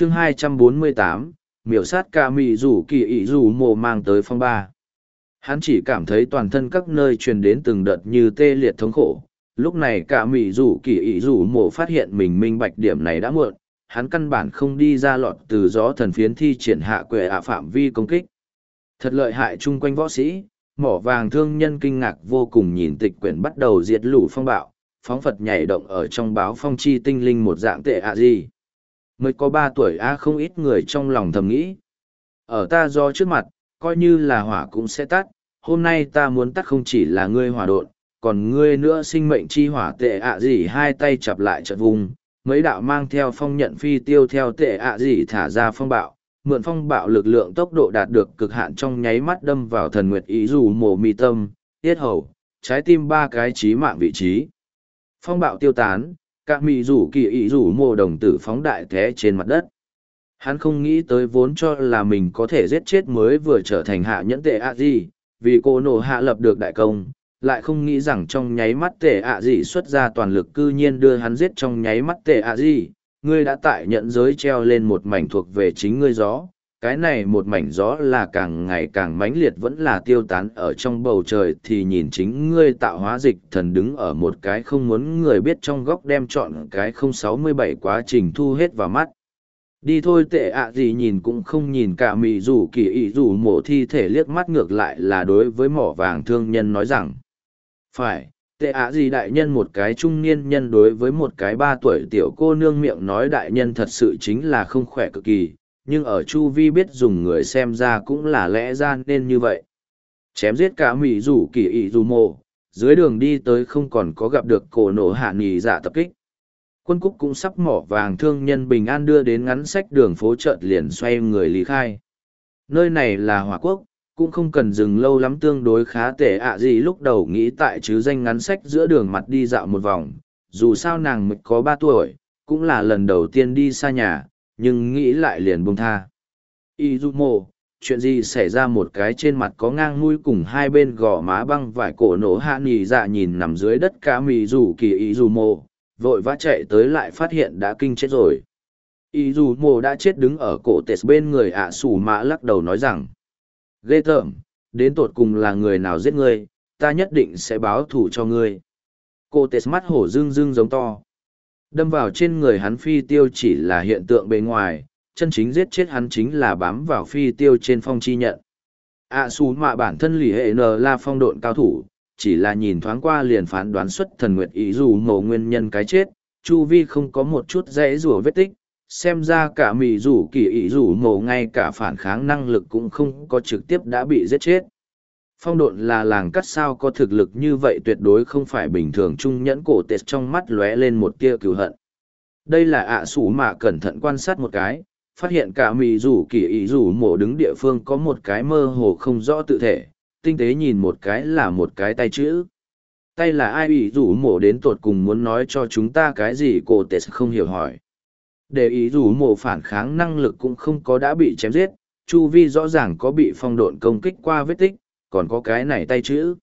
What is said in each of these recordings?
chương 248, miểu sát ca mị rủ kỳ ị rủ mồ mang tới phong ba. Hắn chỉ cảm thấy toàn thân các nơi truyền đến từng đợt như tê liệt thống khổ. Lúc này cả mị rủ kỳ ị rủ mồ phát hiện mình minh bạch điểm này đã muộn, hắn căn bản không đi ra lọt từ gió thần phiến thi triển hạ quệ ạ phạm vi công kích. Thật lợi hại chung quanh võ sĩ, mỏ vàng thương nhân kinh ngạc vô cùng nhìn tịch quyển bắt đầu diệt lũ phong bạo, phóng Phật nhảy động ở trong báo phong chi tinh linh một dạng tệ ạ gì. Mới có ba tuổi A không ít người trong lòng thầm nghĩ. Ở ta do trước mặt, coi như là hỏa cũng sẽ tắt, hôm nay ta muốn tắt không chỉ là ngươi hỏa độn, còn ngươi nữa sinh mệnh chi hỏa tệ ạ gì hai tay chập lại chợt vùng, mấy đạo mang theo phong nhận phi tiêu theo tệ ạ gì thả ra phong bạo, mượn phong bạo lực lượng tốc độ đạt được cực hạn trong nháy mắt đâm vào thần nguyệt ý dù mổ mi tâm, tiết hầu, trái tim ba cái trí mạng vị trí. Phong bạo tiêu tán, các mì rủ kỳ ý rủ mồ đồng tử phóng đại thế trên mặt đất. Hắn không nghĩ tới vốn cho là mình có thể giết chết mới vừa trở thành hạ nhẫn tệ ạ gì, vì cô nổ hạ lập được đại công, lại không nghĩ rằng trong nháy mắt tệ ạ gì xuất ra toàn lực cư nhiên đưa hắn giết trong nháy mắt tệ ạ gì, ngươi đã tại nhận giới treo lên một mảnh thuộc về chính ngươi gió. Cái này một mảnh gió là càng ngày càng mãnh liệt vẫn là tiêu tán ở trong bầu trời thì nhìn chính ngươi tạo hóa dịch thần đứng ở một cái không muốn người biết trong góc đem chọn cái không sáu mươi bảy quá trình thu hết vào mắt. Đi thôi tệ ạ gì nhìn cũng không nhìn cả mị rủ kỳ ị rủ mộ thi thể liếc mắt ngược lại là đối với mỏ vàng thương nhân nói rằng, phải, tệ ạ gì đại nhân một cái trung niên nhân đối với một cái ba tuổi tiểu cô nương miệng nói đại nhân thật sự chính là không khỏe cực kỳ nhưng ở chu vi biết dùng người xem ra cũng là lẽ ra nên như vậy. Chém giết cả mỹ rủ kỳ ý dù mộ, dưới đường đi tới không còn có gặp được cổ nổ hạ nghỉ giả dạ tập kích. Quân cúc cũng sắp mỏ vàng thương nhân bình an đưa đến ngắn sách đường phố chợt liền xoay người lý khai. Nơi này là hòa quốc, cũng không cần dừng lâu lắm tương đối khá tệ ạ à gì lúc đầu nghĩ tại chứ danh ngắn sách giữa đường mặt đi dạo một vòng. Dù sao nàng mịch có ba tuổi, cũng là lần đầu tiên đi xa nhà nhưng nghĩ lại liền buông tha. Y chuyện gì xảy ra một cái trên mặt có ngang mũi cùng hai bên gò má băng vải cổ nổ hạ nì dạ nhìn nằm dưới đất cá mì rủ kỳ y vội vã chạy tới lại phát hiện đã kinh chết rồi. Y đã chết đứng ở cổ tết bên người ạ à mã lắc đầu nói rằng, ghê tởm, đến tột cùng là người nào giết ngươi, ta nhất định sẽ báo thù cho ngươi. Cô tết mắt hổ rưng rưng giống to đâm vào trên người hắn phi tiêu chỉ là hiện tượng bề ngoài chân chính giết chết hắn chính là bám vào phi tiêu trên phong chi nhận ạ à xù mạ bản thân lì hệ n là phong độn cao thủ chỉ là nhìn thoáng qua liền phán đoán xuất thần nguyệt ý dù mổ nguyên nhân cái chết, chu vi không có một chút dãy rùa vết tích, xem ra cả mì rủ kỳ ý rủ mổ ngay cả phản kháng năng lực cũng không có trực tiếp đã bị giết chết. Phong độn là làng cắt sao có thực lực như vậy tuyệt đối không phải bình thường trung nhẫn cổ tệt trong mắt lóe lên một tia cừu hận. Đây là ạ à sủ mà cẩn thận quan sát một cái, phát hiện cả mì rủ kỳ ý rủ mổ đứng địa phương có một cái mơ hồ không rõ tự thể, tinh tế nhìn một cái là một cái tay chữ. Tay là ai ý rủ mổ đến tột cùng muốn nói cho chúng ta cái gì cổ tệ không hiểu hỏi. Để ý rủ mổ phản kháng năng lực cũng không có đã bị chém giết, chu vi rõ ràng có bị phong độn công kích qua vết tích, còn có cái này tay chữ.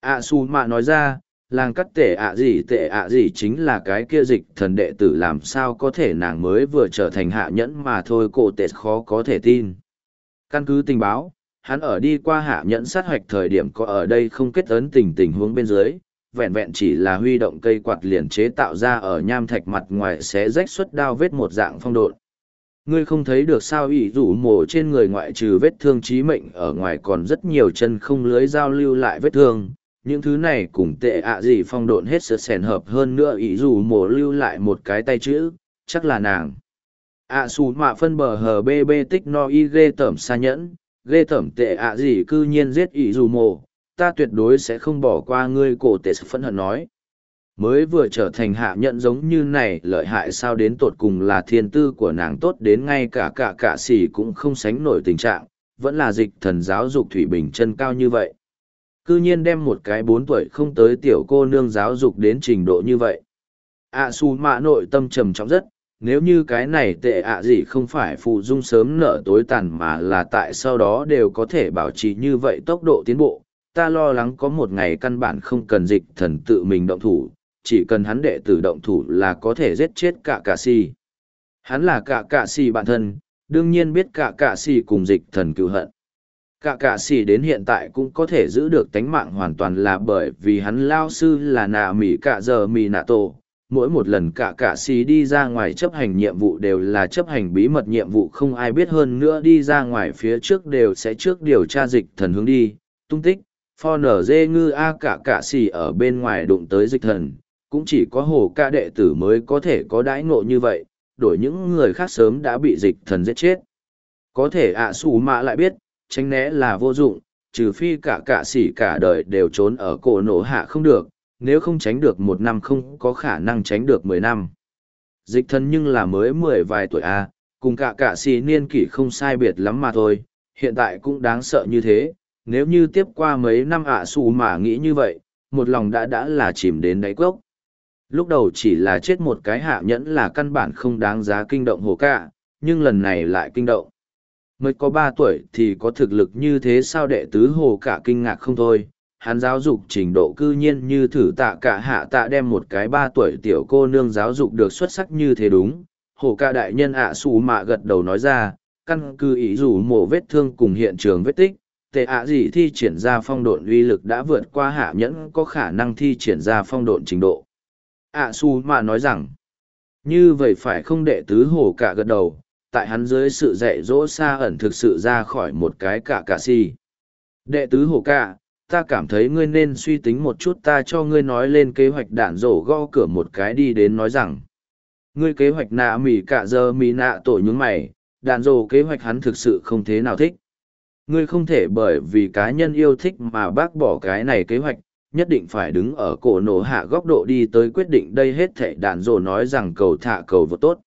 ạ su mạ nói ra, làng cắt tệ ạ gì tệ ạ gì chính là cái kia dịch thần đệ tử làm sao có thể nàng mới vừa trở thành hạ nhẫn mà thôi cổ tệ khó có thể tin. Căn cứ tình báo, hắn ở đi qua hạ nhẫn sát hoạch thời điểm có ở đây không kết ấn tình tình huống bên dưới, vẹn vẹn chỉ là huy động cây quạt liền chế tạo ra ở nham thạch mặt ngoài xé rách xuất đao vết một dạng phong độn. Ngươi không thấy được sao ỷ rủ mổ trên người ngoại trừ vết thương trí mệnh ở ngoài còn rất nhiều chân không lưới giao lưu lại vết thương. Những thứ này cùng tệ ạ gì phong độn hết sự sèn hợp hơn nữa ỷ rủ mổ lưu lại một cái tay chữ, chắc là nàng. ạ à, xù mạ phân bờ hờ bê bê tích no y ghê tởm xa nhẫn, ghê tởm tệ ạ gì cư nhiên giết ỷ dù mồ ta tuyệt đối sẽ không bỏ qua ngươi cổ tệ sự phẫn hận nói mới vừa trở thành hạ nhận giống như này lợi hại sao đến tột cùng là thiên tư của nàng tốt đến ngay cả cả cả xỉ cũng không sánh nổi tình trạng vẫn là dịch thần giáo dục thủy bình chân cao như vậy. C ư nhiên đem một cái bốn tuổi không tới tiểu cô nương giáo dục đến trình độ như vậy. Ạ à, xù mạ nội tâm trầm trọng rất nếu như cái này tệ ạ à gì không phải phụ dung sớm nở tối tàn mà là tại sau đó đều có thể bảo trì như vậy tốc độ tiến bộ, ta lo lắng có một ngày căn bản không cần dịch thần tự mình động thủ, chỉ cần hắn đệ tử động thủ là có thể giết chết cả cà si. Hắn là cả cạ xì bản thân, đương nhiên biết cả cạ xì cùng dịch thần cựu hận. Cả cạ xì đến hiện tại cũng có thể giữ được tánh mạng hoàn toàn là bởi vì hắn lao sư là nà mỉ cả giờ mì nạ tổ. Mỗi một lần cả cạ xì đi ra ngoài chấp hành nhiệm vụ đều là chấp hành bí mật nhiệm vụ không ai biết hơn nữa đi ra ngoài phía trước đều sẽ trước điều tra dịch thần hướng đi, tung tích. Pho nở dê ngư A cả cạ xì ở bên ngoài đụng tới dịch thần, cũng chỉ có hồ ca đệ tử mới có thể có đãi ngộ như vậy, đổi những người khác sớm đã bị dịch thần giết chết. Có thể ạ à xù mạ lại biết, tránh né là vô dụng, trừ phi cả cả sĩ cả đời đều trốn ở cổ nổ hạ không được, nếu không tránh được một năm không có khả năng tránh được mười năm. Dịch thần nhưng là mới mười vài tuổi A, cùng cả cả sĩ niên kỷ không sai biệt lắm mà thôi, hiện tại cũng đáng sợ như thế, nếu như tiếp qua mấy năm ạ à xù mà nghĩ như vậy, một lòng đã đã là chìm đến đáy cốc. Lúc đầu chỉ là chết một cái hạ nhẫn là căn bản không đáng giá kinh động hồ cả, nhưng lần này lại kinh động. Mới có ba tuổi thì có thực lực như thế sao đệ tứ hồ cả kinh ngạc không thôi. Hắn giáo dục trình độ cư nhiên như thử tạ cả hạ tạ đem một cái ba tuổi tiểu cô nương giáo dục được xuất sắc như thế đúng. Hồ ca đại nhân ạ xù mạ gật đầu nói ra, căn cứ ý dù mổ vết thương cùng hiện trường vết tích, tệ ạ gì thi triển ra phong độn uy lực đã vượt qua hạ nhẫn có khả năng thi triển ra phong độn trình độ ạ su mà nói rằng, như vậy phải không đệ tứ hồ cả gật đầu, tại hắn dưới sự dạy dỗ xa ẩn thực sự ra khỏi một cái cả cả si. Đệ tứ hồ cả, ta cảm thấy ngươi nên suy tính một chút, ta cho ngươi nói lên kế hoạch đạn rổ gõ cửa một cái đi đến nói rằng. Ngươi kế hoạch nạ mỉ cả giờ mỉ nạ tội nhúng mày, đạn rổ kế hoạch hắn thực sự không thế nào thích. Ngươi không thể bởi vì cá nhân yêu thích mà bác bỏ cái này kế hoạch nhất định phải đứng ở cổ nổ hạ góc độ đi tới quyết định đây hết thệ đạn rồ nói rằng cầu thả cầu vô tốt.